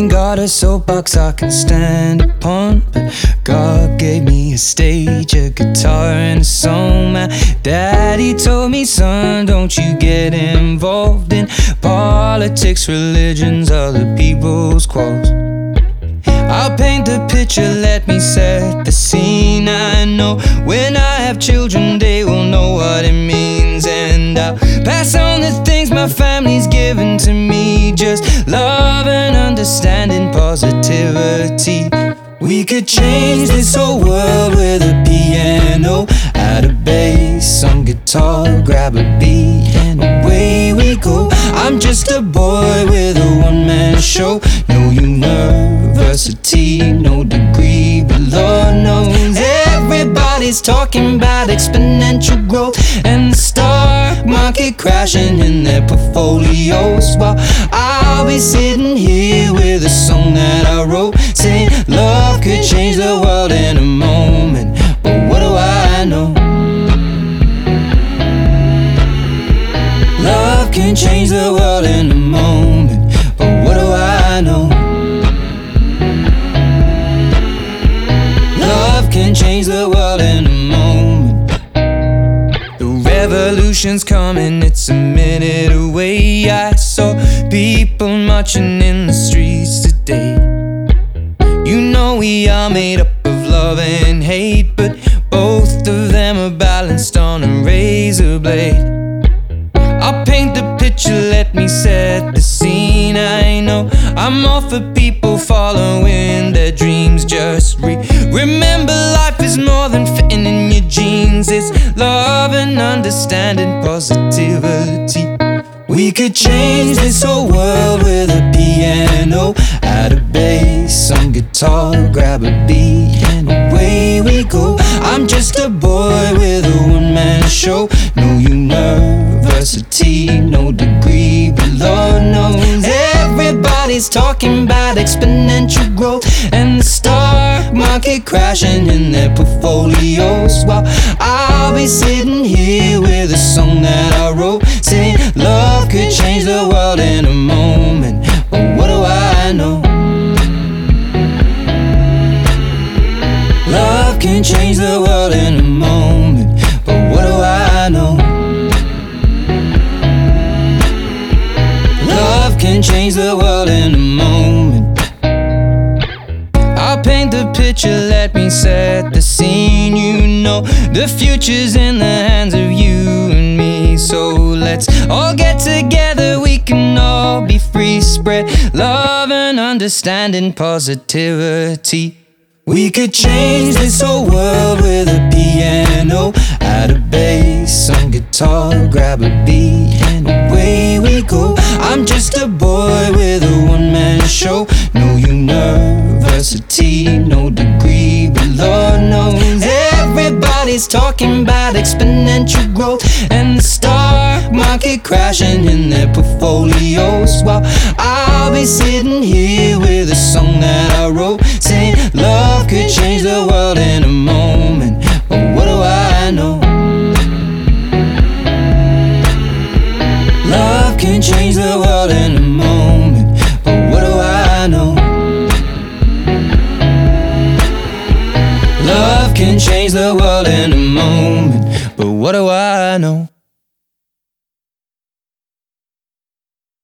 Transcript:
Ain't got a soapbox I can stand upon, but God gave me a stage, a guitar, and a song. My daddy told me, son, don't you get involved in politics, religions, other people's quarrels. I'll paint the picture, let me set the scene. I know when I have children, they will know what it means. And I'll pass on the things my family's given to me We could change this whole world with a piano, add a bass, some guitar, grab a beat, and away we go. I'm just a boy with a one man show. No university, no degree, but Lord knows everybody's talking about exponential growth and the stock market crashing in their portfolios. While I'll be sitting can change the world in a moment. But what do I know? Love can change the world in a moment. The revolution's coming, it's a minute away. I saw people marching in the streets today. You know we are made up of love and hate, but let me set the scene. I know I'm all for people following their dreams. Just re- remember, life is more than fitting in your jeans. It's love and understanding, positivity. We could change this whole world with a piano, add a bass, some guitar, grab a beat, and away we go. I'm just a boy with a one man show. No university, everybody's talking about exponential growth and the stock market crashing in their portfolios. While I'll be sitting here with a song that I wrote saying love could change the world in a moment. But what do I know? Love can change the world in a moment. Change the world in a moment. I'll paint the picture, let me set the scene. You know, the future's in the hands of you and me. So let's all get together, we can all be free. Spread love and understanding, positivity. We could change this whole world with boy with a one man show. No university, no degree, but Lord knows everybody's talking about exponential growth and the stock market crashing in their portfolios. While I'll be sitting change the world in a moment. But what do I know?